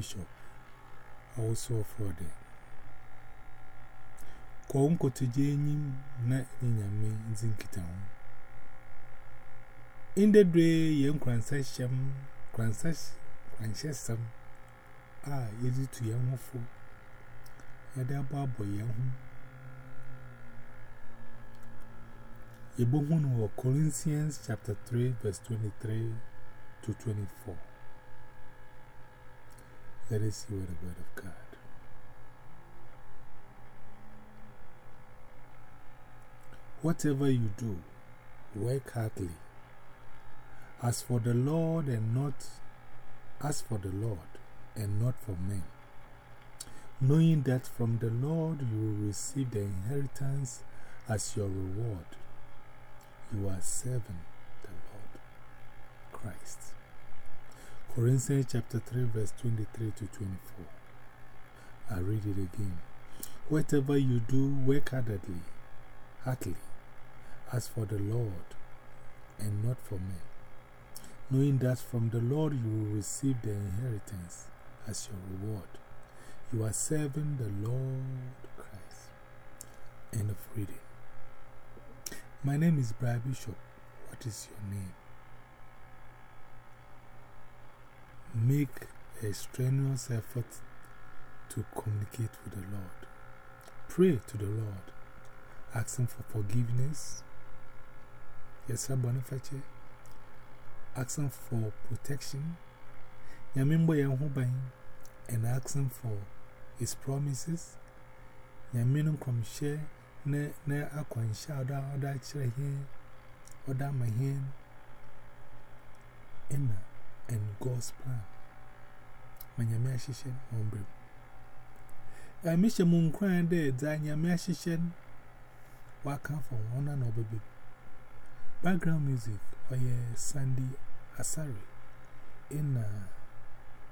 Bishop. Also for the Konko to Jane, not in your main Zinkitown. In the day, young Cransasham, Cransash, Cranshasam, ah, easy to young fool. Yada Babo young. Yebohun Corinthians chapter 3, verse 23 to 24. Let us see what the word of God. Whatever you do, work heartily, as for the Lord and not as for the Lord and not for men, knowing that from the Lord you will receive the inheritance as your reward. You are serving the Lord Christ. Corinthians chapter 3, verse 23 to 24. I read it again. Whatever you do, work heartedly, heartily, as for the Lord and not for men, knowing that from the Lord you will receive the inheritance as your reward. You are serving the Lord Christ. End of reading. My name is Brian Bishop. What is your name? Make a strenuous effort to communicate with the Lord. Pray to the Lord. Ask Him for forgiveness. Yes, sir, Boniface. Ask Him for protection. Yamimbo Yahubain. And ask Him for His promises. Yaminum come share. Ne, akwan shada, oda here, oda my hand. and God's plan. Manyame ahyehyɛ ɔmbrɛ mu. Ɛmehyɛ mu nkran dɛ dza nyame ahyehyɛ no waka for wɔn na ɔbɛbɛ mu. Background music ɔyɛ Sandy Asare ɛna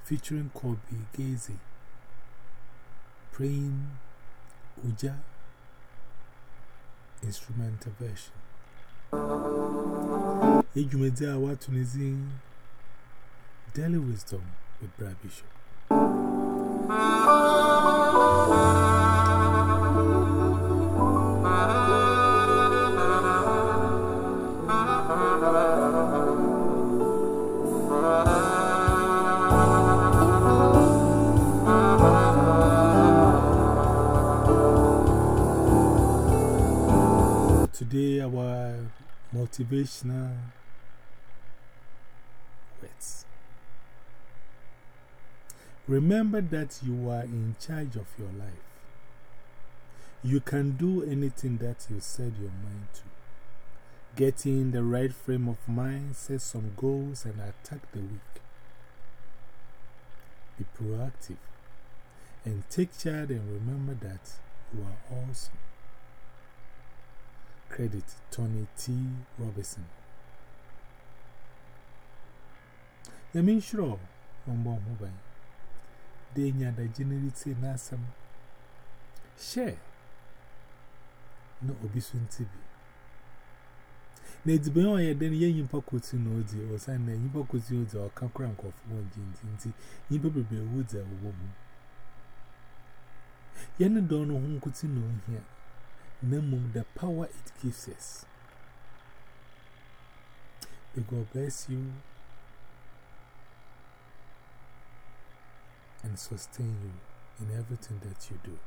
featuring Kobe Gaze, Praying Uja instrumental version. Edwumedi a watu ne zin. Daily Wisdom with Brad Bishop. Today, our motivational Remember that you are in charge of your life. You can do anything that you set your mind to. Get in the right frame of mind, set some goals, and attack the week. Be proactive and take charge and remember that you are awesome. Credit Tony T. Robinson. Sure, on bon mobile. They nya the generality nasam. Share. No obisun TV. Na edibe on ye den ye yimpa koti no odi o san na yimpa koti odi o kan kra nkofo won jinti nti yimpa bebe wo dza wo mu. Ye ne don no hun koti no hia. Namum the power it gives us. May God bless you sustain you in everything that you do.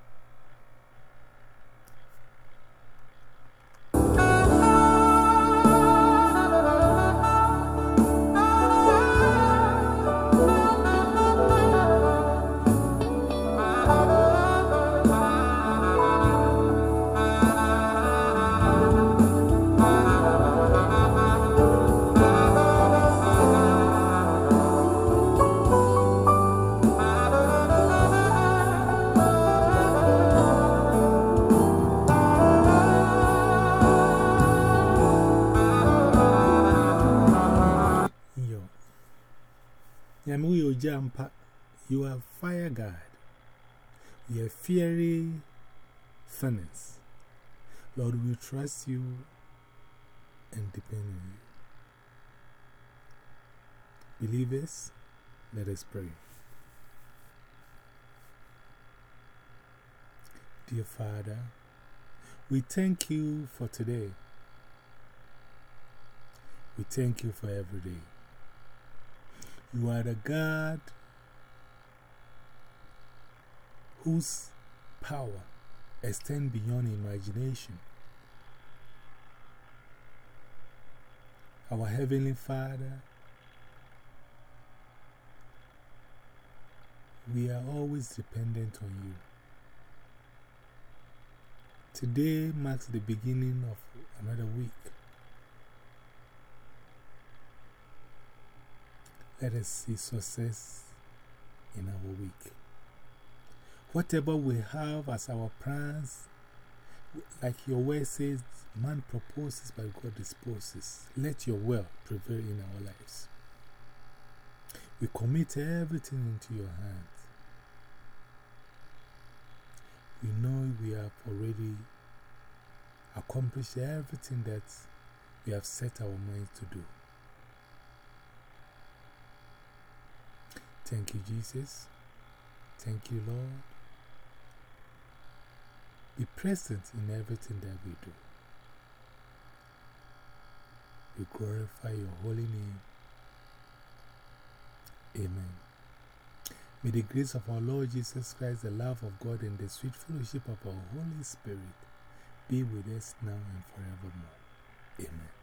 You are fire God. You are fiery furnace. Lord, we trust you and depend on you. Believers, Let us pray. Dear Father, we thank you for today. We thank you for every day. You are the God whose power extends beyond imagination. Our Heavenly Father, we are always dependent on you. Today marks the beginning of another week. Let us see success in our week. Whatever we have as our plans, like your word says, man proposes but God disposes. Let your will prevail in our lives. We commit everything into your hands. We know we have already accomplished everything that we have set our minds to do. Thank you, Jesus. Thank you, Lord. Be present in everything that we do. We glorify your holy name. Amen. May the grace of our Lord Jesus Christ, the love of God, and the sweet fellowship of our Holy Spirit be with us now and forevermore. Amen.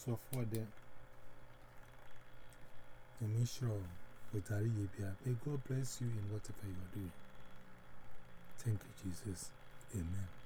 Also for the Mission with Ariyabia. May God bless you in whatever you are doing. Thank you, Jesus. Amen.